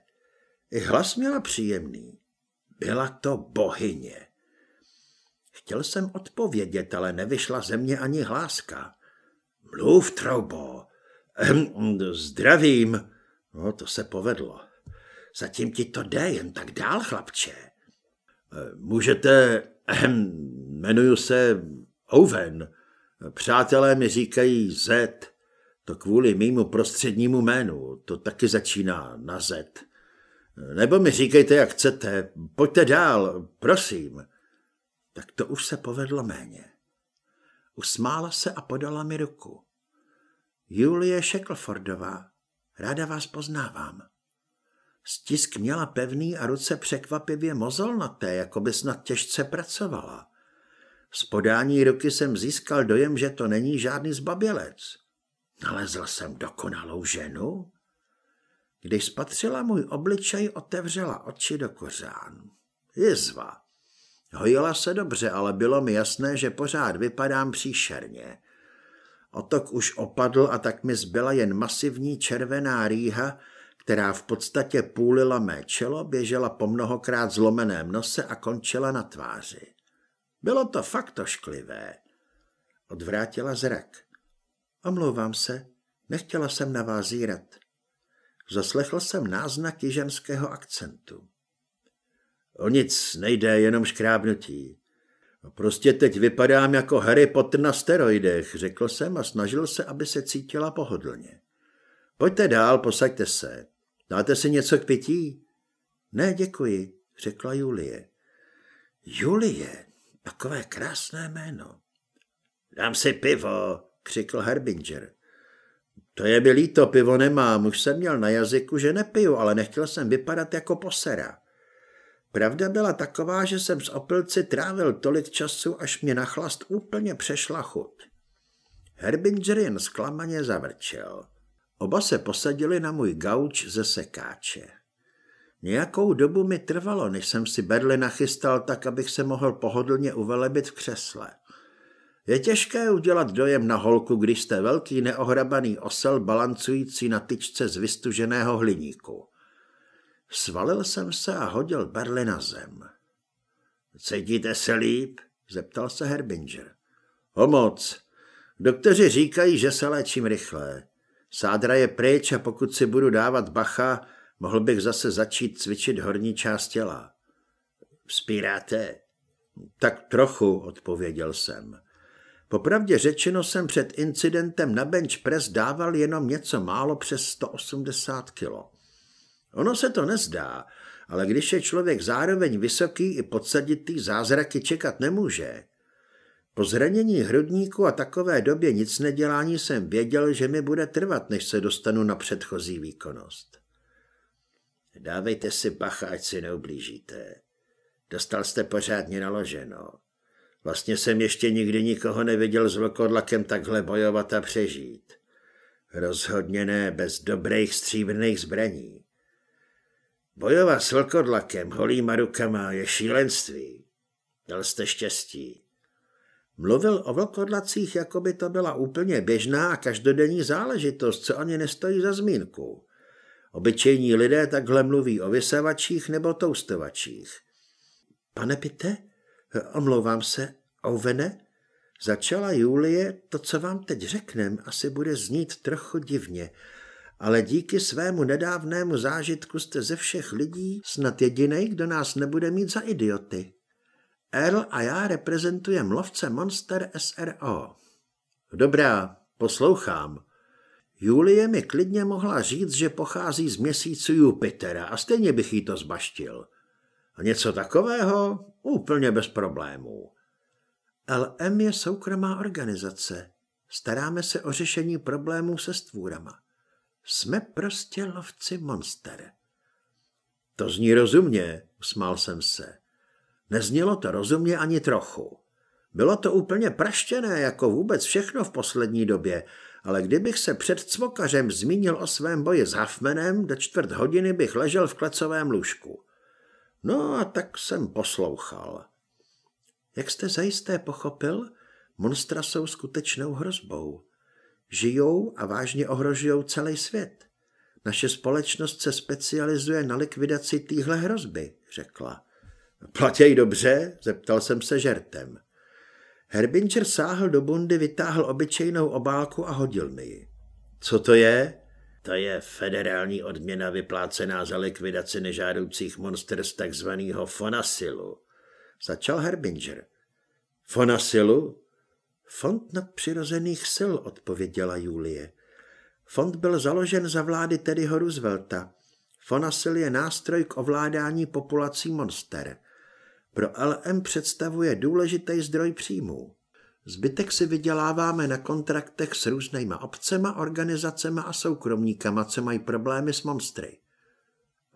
I hlas měla příjemný. Byla to bohyně. Chtěl jsem odpovědět, ale nevyšla ze mě ani hláska. Mluv, troubo. Ehm, zdravím. No, to se povedlo. Zatím ti to jde, jen tak dál, chlapče. Eh, můžete, ehm, jmenuju se Owen. Přátelé mi říkají Z. To kvůli mýmu prostřednímu jménu. To taky začíná na Z. Nebo mi říkejte, jak chcete. Pojďte dál, prosím. Tak to už se povedlo méně. Usmála se a podala mi ruku. Julie Shacklefordová, ráda vás poznávám. Stisk měla pevný a ruce překvapivě mozolnaté, jako by snad těžce pracovala. Z podání ruky jsem získal dojem, že to není žádný zbabělec. Nalezl jsem dokonalou ženu? Když spatřila můj obličej, otevřela oči do kořán. Jizva. Hojila se dobře, ale bylo mi jasné, že pořád vypadám příšerně. Otok už opadl a tak mi zbyla jen masivní červená rýha, která v podstatě půlila mé čelo, běžela po mnohokrát zlomeném nose a končila na tváři. Bylo to fakt ošklivé. Odvrátila zrak. Omlouvám se, nechtěla jsem na vás zírat. Zaslechl jsem náznak jiženského akcentu. O nic nejde, jenom škrábnutí. Prostě teď vypadám jako Harry Potter na steroidech, řekl jsem a snažil se, aby se cítila pohodlně. Pojďte dál, posaďte se. Dáte si něco k pití? Ne, děkuji, řekla Julie. Julie, takové krásné jméno. Dám si pivo, křikl Herbinger. To je mi líto, pivo nemám, už jsem měl na jazyku, že nepiju, ale nechtěl jsem vypadat jako posera. Pravda byla taková, že jsem s opilci trávil tolik času, až mě na chlast úplně přešla chuť. Herbinger jen zklamaně zavrčel. Oba se posadili na můj gauč ze sekáče. Nějakou dobu mi trvalo, než jsem si berly nachystal tak, abych se mohl pohodlně uvelebit v křesle. Je těžké udělat dojem na holku, když jste velký neohrabaný osel balancující na tyčce z vystuženého hliníku. Svalil jsem se a hodil berly na zem. Cítíte se líp? zeptal se Herbinger. O moc. Doktoři říkají, že se léčím rychle. Sádra je pryč a pokud si budu dávat bacha, mohl bych zase začít cvičit horní část těla. Vzpíráte? Tak trochu, odpověděl jsem. Popravdě řečeno jsem před incidentem na bench press dával jenom něco málo přes 180 kilo. Ono se to nezdá, ale když je člověk zároveň vysoký i podsaditý, zázraky čekat nemůže. Po zranění hrudníku a takové době nic nedělání jsem věděl, že mi bude trvat, než se dostanu na předchozí výkonnost. Dávejte si bacha, ať si neublížíte. Dostal jste pořádně naloženo. Vlastně jsem ještě nikdy nikoho neviděl s vlkodlakem takhle bojovat a přežít. Rozhodně ne bez dobrých stříbrných zbraní. Bojovat s vlkodlakem holýma rukama je šílenství. Dal jste štěstí. Mluvil o vlkodlacích, jako by to byla úplně běžná a každodenní záležitost, co ani nestojí za zmínku. Obyčejní lidé takhle mluví o vysavačích nebo toustovačích. Pane Pite, omlouvám se, Ovene, začala Julie, to, co vám teď řeknem, asi bude znít trochu divně, ale díky svému nedávnému zážitku jste ze všech lidí snad jediný, kdo nás nebude mít za idioty. Earl a já reprezentujeme lovce Monster SRO. Dobrá, poslouchám. Julie mi klidně mohla říct, že pochází z měsíců Jupitera a stejně bych jí to zbaštil. A něco takového? Úplně bez problémů. LM je soukromá organizace. Staráme se o řešení problémů se stvůrama. Jsme prostě lovci monster. To zní rozumně, usmál jsem se. Neznělo to rozumně ani trochu. Bylo to úplně praštěné, jako vůbec všechno v poslední době, ale kdybych se před cvokařem zmínil o svém boji s Hafmanem, do čtvrt hodiny bych ležel v klecovém lůžku. No a tak jsem poslouchal. Jak jste zajisté pochopil, monstra jsou skutečnou hrozbou. Žijou a vážně ohrožují celý svět. Naše společnost se specializuje na likvidaci téhle hrozby, řekla. Platěj dobře? zeptal jsem se žertem. Herbinger sáhl do bundy, vytáhl obyčejnou obálku a hodil mi ji. Co to je? To je federální odměna vyplácená za likvidaci nežádoucích monster z takzvaného Fonasilu. Začal Herbinger. Fonasilu? Fond nadpřirozených sil, odpověděla Julie. Fond byl založen za vlády Teddyho Roosevelta. Fonasil je nástroj k ovládání populací monster. Pro LM představuje důležitý zdroj příjmů. Zbytek si vyděláváme na kontraktech s různýma obcema, organizacema a soukromníkama, co mají problémy s monstry.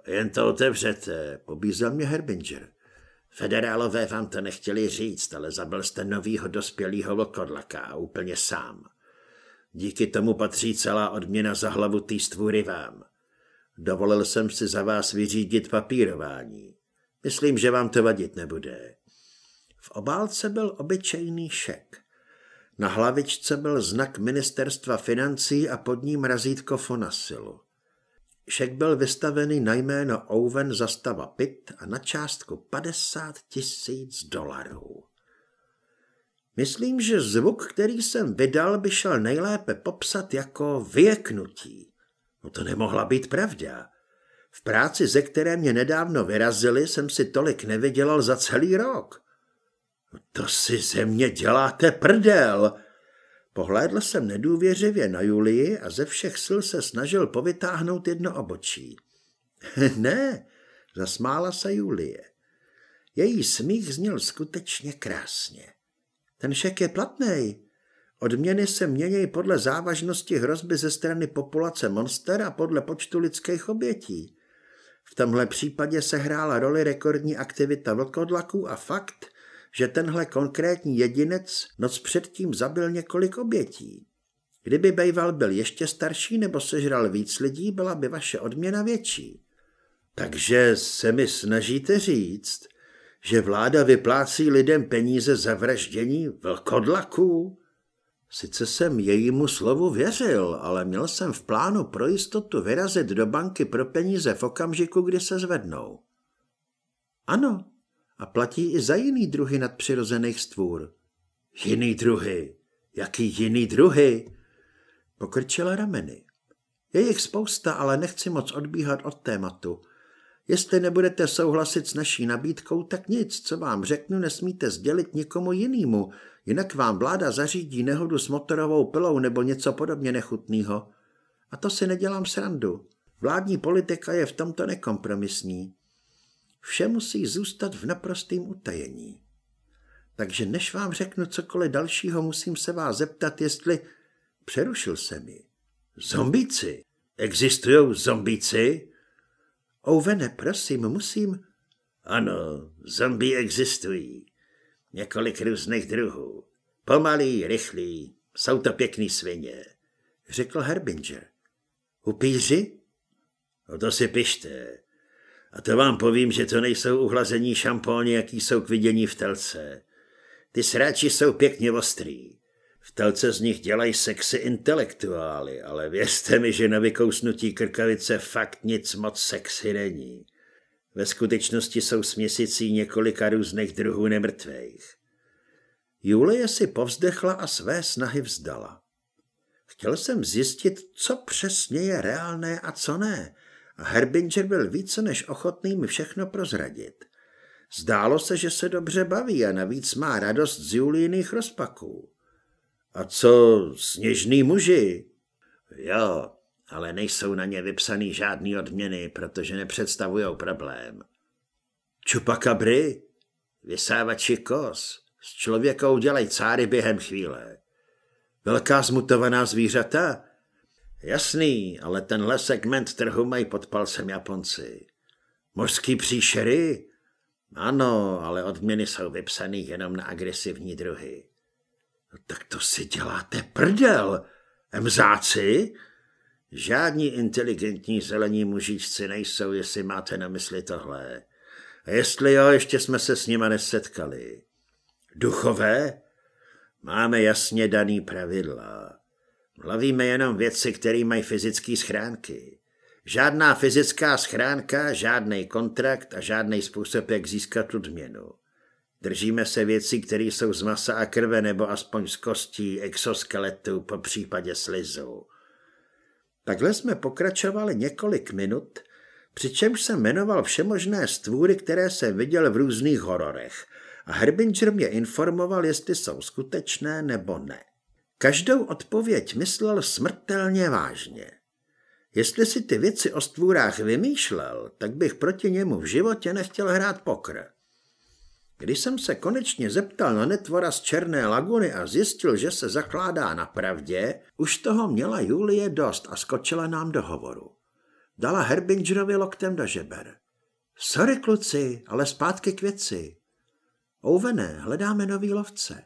Jen to otevřete, pobízel mě Herbinger. Federálové vám to nechtěli říct, ale zabil jste novýho dospělého vlkodlaka úplně sám. Díky tomu patří celá odměna za hlavu té stvůry vám. Dovolil jsem si za vás vyřídit papírování. Myslím, že vám to vadit nebude. V obálce byl obyčejný šek. Na hlavičce byl znak ministerstva financí a pod ním razítko Fonasilu. Šek byl vystavený na jméno Owen zastava Pitt a na částku 50 tisíc dolarů. Myslím, že zvuk, který jsem vydal, by šel nejlépe popsat jako vyjeknutí. No to nemohla být pravda. V práci, ze které mě nedávno vyrazili, jsem si tolik nevydělal za celý rok. No to si ze mě děláte prdel. Pohlédl jsem nedůvěřivě na Julii a ze všech sil se snažil povytáhnout jedno obočí. ne, zasmála se Julie. Její smích zněl skutečně krásně. Ten šek je platný. Odměny se mění podle závažnosti hrozby ze strany populace monster a podle počtu lidských obětí. V tomhle případě se hrála roli rekordní aktivita vlkodlaků a fakt, že tenhle konkrétní jedinec noc předtím zabil několik obětí. Kdyby Bejval byl ještě starší nebo sežral víc lidí, byla by vaše odměna větší. Takže se mi snažíte říct, že vláda vyplácí lidem peníze za vraždění vlkodlaků? Sice jsem jejímu slovu věřil, ale měl jsem v plánu pro jistotu vyrazit do banky pro peníze v okamžiku, kdy se zvednou. Ano, a platí i za jiný druhy nadpřirozených stvůr. Jiný druhy? Jaký jiný druhy? Pokrčila rameny. Je jich spousta, ale nechci moc odbíhat od tématu. Jestli nebudete souhlasit s naší nabídkou, tak nic, co vám řeknu, nesmíte sdělit nikomu jinému, jinak vám vláda zařídí nehodu s motorovou pilou nebo něco podobně nechutného. A to si nedělám srandu. Vládní politika je v tomto nekompromisní. Vše musí zůstat v naprostém utajení. Takže než vám řeknu cokoliv dalšího, musím se vás zeptat, jestli... Přerušil se mi. Zombíci? Existují zombíci? Ouvene, prosím, musím... Ano, zombie existují. Několik různých druhů. Pomalý, rychlý, jsou to pěkný svině, řekl Herbinger. Upíři? O to si pište. A to vám povím, že to nejsou uhlazení šampóny, jaký jsou k vidění v telce. Ty sráči jsou pěkně ostrý. V telce z nich dělají sexy intelektuály, ale věřte mi, že na vykousnutí krkavice fakt nic moc sexy není. Ve skutečnosti jsou směsicí několika různých druhů nemrtvých. Julie si povzdechla a své snahy vzdala. Chtěl jsem zjistit, co přesně je reálné a co ne, Herbinger byl více než ochotný mi všechno prozradit. Zdálo se, že se dobře baví a navíc má radost z Julíných rozpaků. A co sněžný muži? Jo, ale nejsou na ně vypsaný žádný odměny, protože nepředstavují problém. Čupakabry? Vysávači kos. S člověkou dělají cáry během chvíle. Velká zmutovaná zvířata? Jasný, ale tenhle segment trhu mají pod palcem Japonci. Mořský příšery? Ano, ale odměny jsou vypsaný jenom na agresivní druhy. No tak to si děláte prdel, emzáci? Žádní inteligentní zelení mužičci nejsou, jestli máte na mysli tohle. A jestli jo, ještě jsme se s nima nesetkali. Duchové? Máme jasně daný pravidla. Hlavíme jenom věci, které mají fyzické schránky. Žádná fyzická schránka, žádný kontrakt a žádný způsob, jak získat odměnu. Držíme se věcí, které jsou z masa a krve nebo aspoň z kostí, exoskeletu, po případě slizu. Takhle jsme pokračovali několik minut, přičemž jsem jmenoval všemožné stvůry, které jsem viděl v různých hororech a Herbinger mě informoval, jestli jsou skutečné nebo ne. Každou odpověď myslel smrtelně vážně. Jestli si ty věci o stvůrách vymýšlel, tak bych proti němu v životě nechtěl hrát pokr. Když jsem se konečně zeptal na netvora z Černé laguny a zjistil, že se zakládá na pravdě, už toho měla Julie dost a skočila nám do hovoru. Dala Herbingerovi loktem do žeber. Sorry, kluci, ale zpátky k věci. Ouvené, hledáme nový lovce.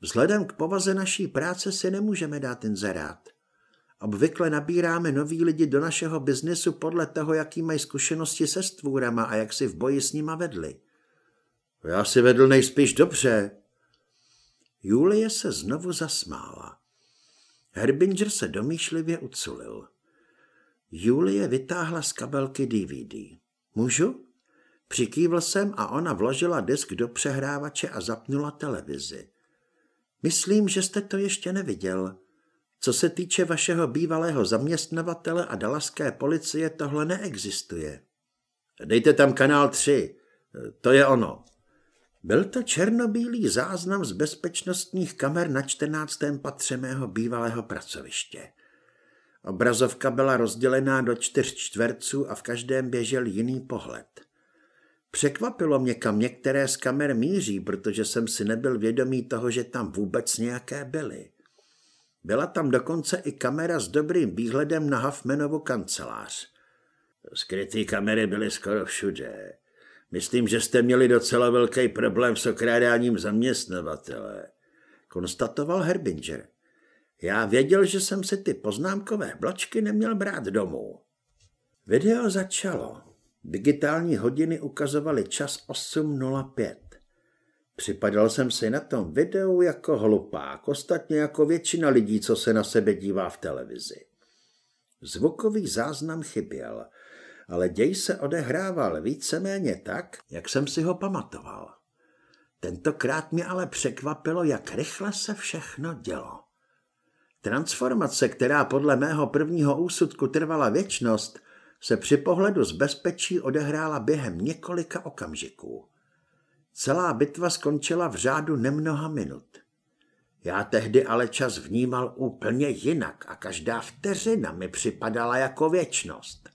Vzhledem k povaze naší práce si nemůžeme dát inzerát. Obvykle nabíráme noví lidi do našeho biznesu podle toho, jaký mají zkušenosti se stvůrama a jak si v boji s nima vedli. Já si vedl nejspíš dobře. Julie se znovu zasmála. Herbinger se domýšlivě uculil. Julie vytáhla z kabelky DVD. Můžu? Přikývl jsem a ona vložila disk do přehrávače a zapnula televizi. Myslím, že jste to ještě neviděl. Co se týče vašeho bývalého zaměstnavatele a dalaské policie, tohle neexistuje. Dejte tam kanál 3. To je ono. Byl to černobílý záznam z bezpečnostních kamer na 14. patře mého bývalého pracoviště. Obrazovka byla rozdělená do čtyř čtverců a v každém běžel jiný pohled. Překvapilo mě, kam některé z kamer míří, protože jsem si nebyl vědomý toho, že tam vůbec nějaké byly. Byla tam dokonce i kamera s dobrým výhledem na Huffmanovu kancelář. Skrytý kamery byly skoro všude. Myslím, že jste měli docela velký problém s okrádáním zaměstnavatele, konstatoval Herbinger. Já věděl, že jsem si ty poznámkové bločky neměl brát domů. Video začalo. Digitální hodiny ukazovaly čas 8.05. Připadal jsem si na tom videu jako hlupák, ostatně jako většina lidí, co se na sebe dívá v televizi. Zvukový záznam chyběl, ale děj se odehrával víceméně tak, jak jsem si ho pamatoval. Tentokrát mě ale překvapilo, jak rychle se všechno dělo. Transformace, která podle mého prvního úsudku trvala věčnost, se při pohledu z bezpečí odehrála během několika okamžiků. Celá bitva skončila v řádu nemnoha minut. Já tehdy ale čas vnímal úplně jinak a každá vteřina mi připadala jako věčnost.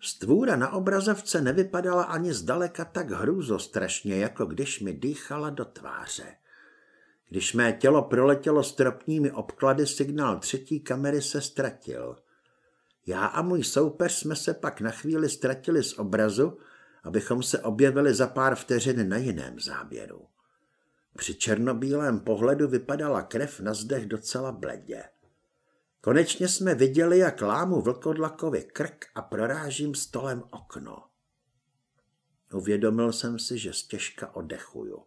Stvůra na obrazovce nevypadala ani zdaleka tak hrůzostrašně, jako když mi dýchala do tváře. Když mé tělo proletělo stropními obklady, signál třetí kamery se ztratil. Já a můj soupeř jsme se pak na chvíli ztratili z obrazu, abychom se objevili za pár vteřin na jiném záběru. Při černobílém pohledu vypadala krev na zdech docela bledě. Konečně jsme viděli, jak lámu vlkodlakovi krk a prorážím stolem okno. Uvědomil jsem si, že stěžka odechuju.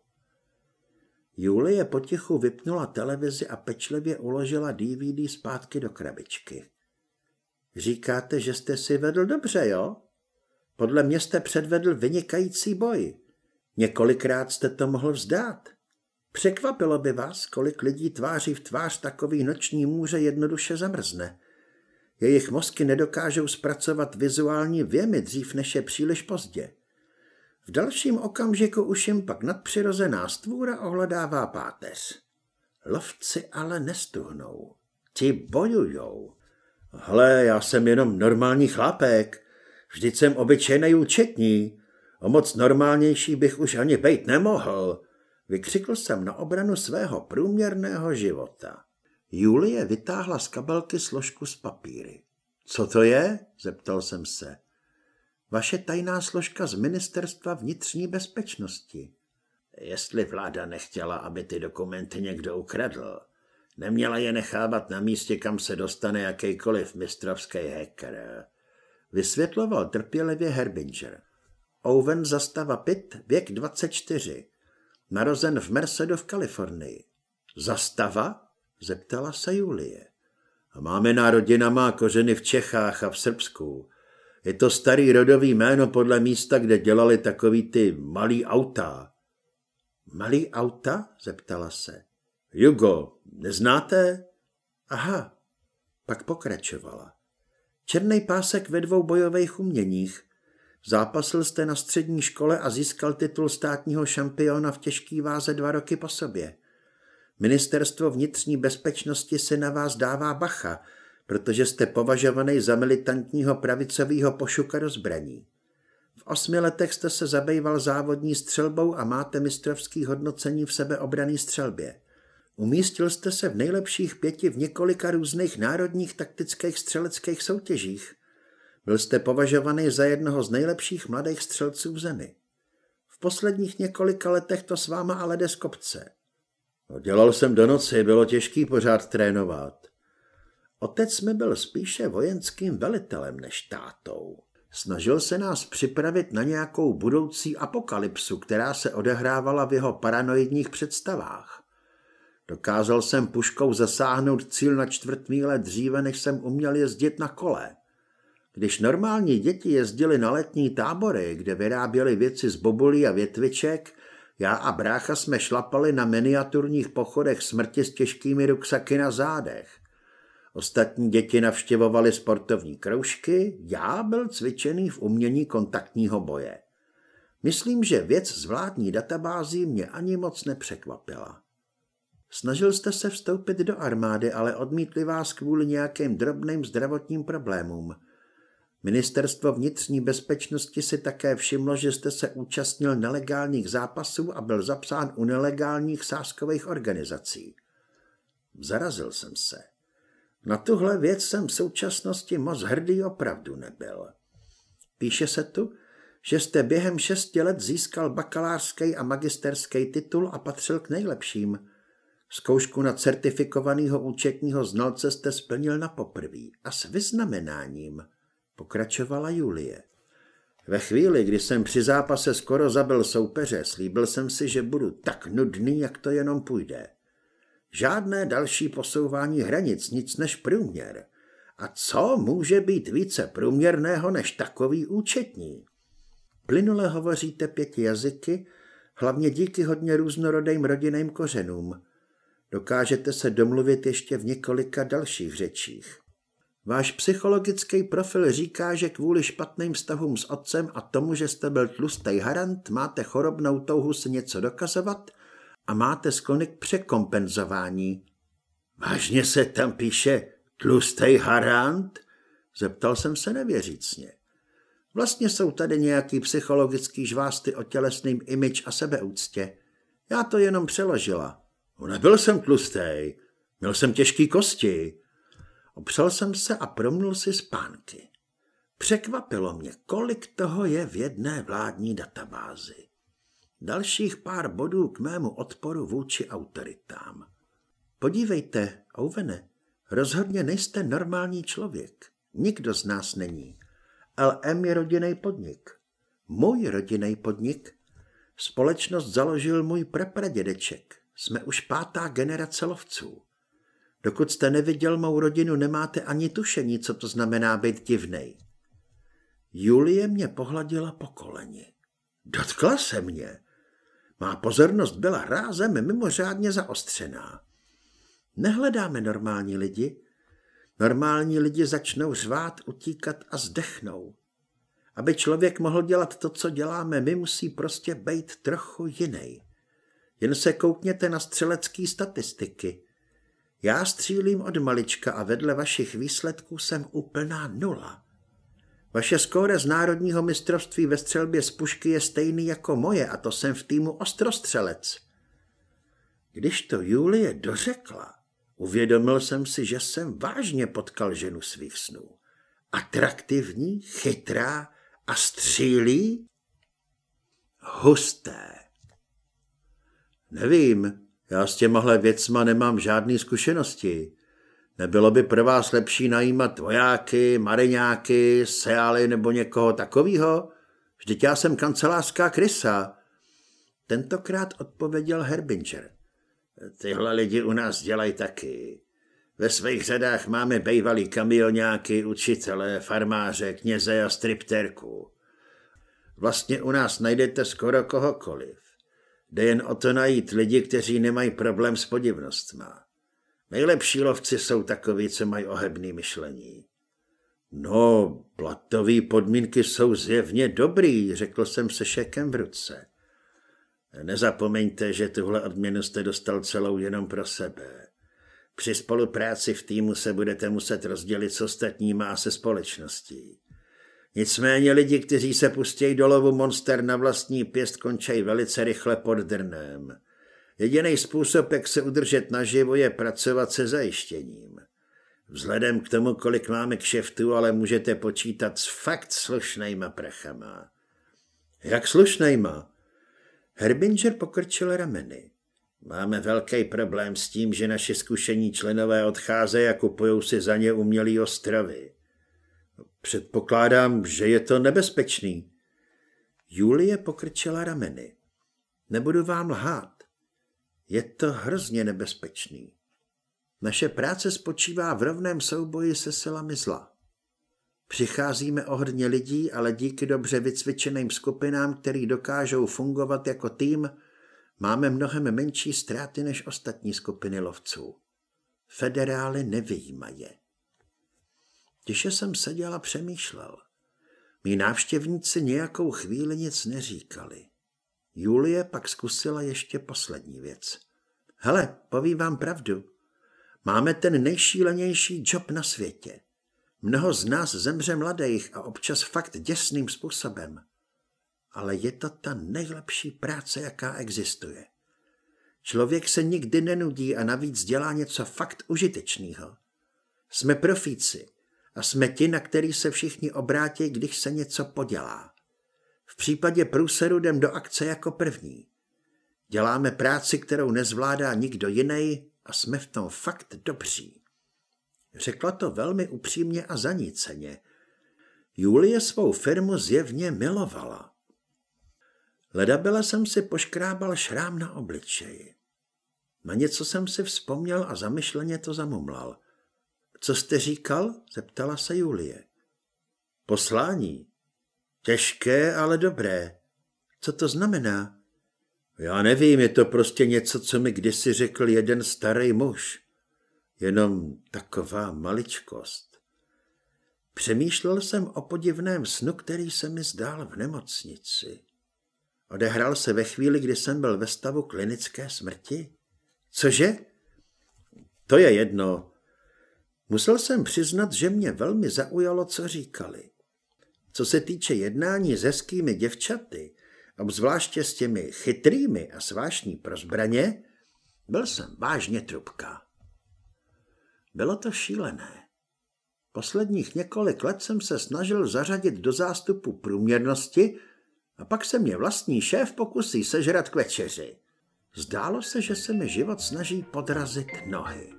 Julie potichu vypnula televizi a pečlivě uložila DVD zpátky do krabičky. Říkáte, že jste si vedl dobře, jo? Podle mě jste předvedl vynikající boj. Několikrát jste to mohl vzdát. Překvapilo by vás, kolik lidí tváří v tvář takový noční můře jednoduše zamrzne. Jejich mozky nedokážou zpracovat vizuální věmy dřív, než je příliš pozdě. V dalším okamžiku už jim pak nadpřirozená stvůra ohledává páteř. Lovci ale nestuhnou. Ti bojujou. Hle, já jsem jenom normální chlápek. Vždyť jsem obyčejný účetní. O moc normálnější bych už ani bejt nemohl. Vykřikl jsem na obranu svého průměrného života. Julie vytáhla z kabelky složku z papíry. Co to je? zeptal jsem se. Vaše tajná složka z ministerstva vnitřní bezpečnosti. Jestli vláda nechtěla, aby ty dokumenty někdo ukradl, neměla je nechávat na místě, kam se dostane jakýkoliv mistrovský hacker. Vysvětloval trpělivě Herbinger. Owen Zastava Pitt, věk 24. Narozen v Mercedu v Kalifornii. Zastava? Zeptala se Julie. Máme rodina má kořeny v Čechách a v Srbsku. Je to starý rodový jméno podle místa, kde dělali takový ty malý auta. Malý auta? Zeptala se. Jugo, neznáte? Aha, pak pokračovala. Černý pásek ve dvou bojových uměních. Zápasil jste na střední škole a získal titul státního šampiona v těžký váze dva roky po sobě. Ministerstvo vnitřní bezpečnosti se na vás dává bacha, protože jste považovaný za militantního pravicového pošuka do zbraní. V osmi letech jste se zabýval závodní střelbou a máte mistrovský hodnocení v sebeobraný střelbě. Umístil jste se v nejlepších pěti v několika různých národních taktických střeleckých soutěžích. Byl jste považovaný za jednoho z nejlepších mladých střelců v zemi. V posledních několika letech to s váma ale jde z kopce. No, dělal jsem do noci, bylo těžký pořád trénovat. Otec mi byl spíše vojenským velitelem než tátou. Snažil se nás připravit na nějakou budoucí apokalypsu, která se odehrávala v jeho paranoidních představách. Dokázal jsem puškou zasáhnout cíl na čtvrt míle dříve, než jsem uměl jezdit na kole. Když normální děti jezdili na letní tábory, kde vyráběli věci z bobulí a větviček, já a brácha jsme šlapali na miniaturních pochodech smrti s těžkými ruksaky na zádech. Ostatní děti navštěvovaly sportovní kroužky, já byl cvičený v umění kontaktního boje. Myslím, že věc z vládní databází mě ani moc nepřekvapila. Snažil jste se vstoupit do armády, ale odmítli vás kvůli nějakým drobným zdravotním problémům. Ministerstvo vnitřní bezpečnosti si také všimlo, že jste se účastnil nelegálních zápasů a byl zapsán u nelegálních sáskových organizací. Zarazil jsem se. Na tuhle věc jsem v současnosti moc hrdý opravdu nebyl. Píše se tu, že jste během šesti let získal bakalářský a magisterský titul a patřil k nejlepším. Zkoušku na certifikovaného účetního znalce jste splnil na poprví a s vyznamenáním, pokračovala Julie. Ve chvíli, kdy jsem při zápase skoro zabil soupeře, slíbil jsem si, že budu tak nudný, jak to jenom půjde. Žádné další posouvání hranic, nic než průměr. A co může být více průměrného než takový účetní? Plynule hovoříte pěti jazyky, hlavně díky hodně různorodým rodinným kořenům. Dokážete se domluvit ještě v několika dalších řečích. Váš psychologický profil říká, že kvůli špatným vztahům s otcem a tomu, že jste byl tlustý harant, máte chorobnou touhu si něco dokazovat a máte sklony k překompenzování. Vážně se tam píše tlustý harant? Zeptal jsem se nevěřícně. Vlastně jsou tady nějaký psychologický žvásty o tělesným imič a sebeúctě. Já to jenom přeložila. Nebyl jsem tlustý, měl jsem těžký kosti. Opřel jsem se a promnul si spánky. Překvapilo mě, kolik toho je v jedné vládní databázi. Dalších pár bodů k mému odporu vůči autoritám. Podívejte, Ouvene, rozhodně nejste normální člověk. Nikdo z nás není. LM je rodinný podnik. Můj rodinný podnik. Společnost založil můj prapradědeček. Jsme už pátá generace lovců. Dokud jste neviděl mou rodinu, nemáte ani tušení, co to znamená být divnej. Julie mě pohladila po koleni. Dotkla se mě. Má pozornost byla rázem mimořádně zaostřená. Nehledáme normální lidi. Normální lidi začnou řvát, utíkat a zdechnou. Aby člověk mohl dělat to, co děláme, my musí prostě být trochu jiný. Jen se koukněte na střelecké statistiky. Já střílím od malička a vedle vašich výsledků jsem úplná nula. Vaše skóre z národního mistrovství ve střelbě z pušky je stejný jako moje a to jsem v týmu ostrostřelec. Když to Julie dořekla, uvědomil jsem si, že jsem vážně potkal ženu svých snů. Atraktivní, chytrá a střílí? Husté. Nevím, já s těmahle věcma nemám žádné zkušenosti. Nebylo by pro vás lepší najímat vojáky, mariňáky, seály nebo někoho takového? Vždyť já jsem kancelářská krysa. Tentokrát odpověděl Herbinger. Tyhle lidi u nás dělají taky. Ve svých řadách máme bejvalý kamionáky, učitele, farmáře, kněze a stripterku. Vlastně u nás najdete skoro kohokoliv. Jde jen o to najít lidi, kteří nemají problém s podivnostma. Nejlepší lovci jsou takoví, co mají ohebný myšlení. No, platové podmínky jsou zjevně dobrý, řekl jsem se šekem v ruce. Nezapomeňte, že tuhle odměnu jste dostal celou jenom pro sebe. Při spolupráci v týmu se budete muset rozdělit s ostatníma a se společností. Nicméně lidi, kteří se pustí do lovu monster na vlastní pěst, končí velice rychle pod drnem. Jediný způsob, jak se udržet naživo, je pracovat se zajištěním. Vzhledem k tomu, kolik máme kšeftu, ale můžete počítat s fakt slušnýma prachama. Jak slušnýma? Herbinger pokrčil rameny. Máme velký problém s tím, že naši zkušení členové odcházejí a kupují si za ně umělý ostrovy. Předpokládám, že je to nebezpečný. Julie pokrčila rameny. Nebudu vám lhát. Je to hrozně nebezpečný. Naše práce spočívá v rovném souboji se silami zla. Přicházíme o hodně lidí, ale díky dobře vycvičeným skupinám, který dokážou fungovat jako tým, máme mnohem menší ztráty než ostatní skupiny lovců. Federály nevyjímaje. Tiše jsem seděl a přemýšlel. Mí návštěvníci nějakou chvíli nic neříkali. Julie pak zkusila ještě poslední věc. Hele, povím vám pravdu. Máme ten nejšílenější job na světě. Mnoho z nás zemře mladých a občas fakt děsným způsobem. Ale je to ta nejlepší práce, jaká existuje. Člověk se nikdy nenudí a navíc dělá něco fakt užitečného. Jsme profíci a jsme ti, na který se všichni obrátí, když se něco podělá. V případě průseru jdem do akce jako první. Děláme práci, kterou nezvládá nikdo jiný a jsme v tom fakt dobří. Řekla to velmi upřímně a zaníceně. Julie svou firmu zjevně milovala. Ledabela jsem si poškrábal šrám na obličeji. Na něco jsem si vzpomněl a zamyšleně to zamumlal. Co jste říkal? zeptala se Julie. Poslání. Těžké, ale dobré. Co to znamená? Já nevím, je to prostě něco, co mi kdysi řekl jeden starý muž. Jenom taková maličkost. Přemýšlel jsem o podivném snu, který se mi zdál v nemocnici. Odehrál se ve chvíli, kdy jsem byl ve stavu klinické smrti? Cože? To je jedno. Musel jsem přiznat, že mě velmi zaujalo, co říkali. Co se týče jednání s hezkými děvčaty, obzvláště s těmi chytrými a svášní pro zbraně, byl jsem vážně trubka. Bylo to šílené. Posledních několik let jsem se snažil zařadit do zástupu průměrnosti a pak se mě vlastní šéf pokusí sežrat k večeři. Zdálo se, že se mi život snaží podrazit nohy.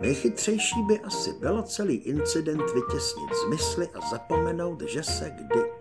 Nejchytřejší by asi bylo celý incident vytěsnit z mysli a zapomenout, že se kdy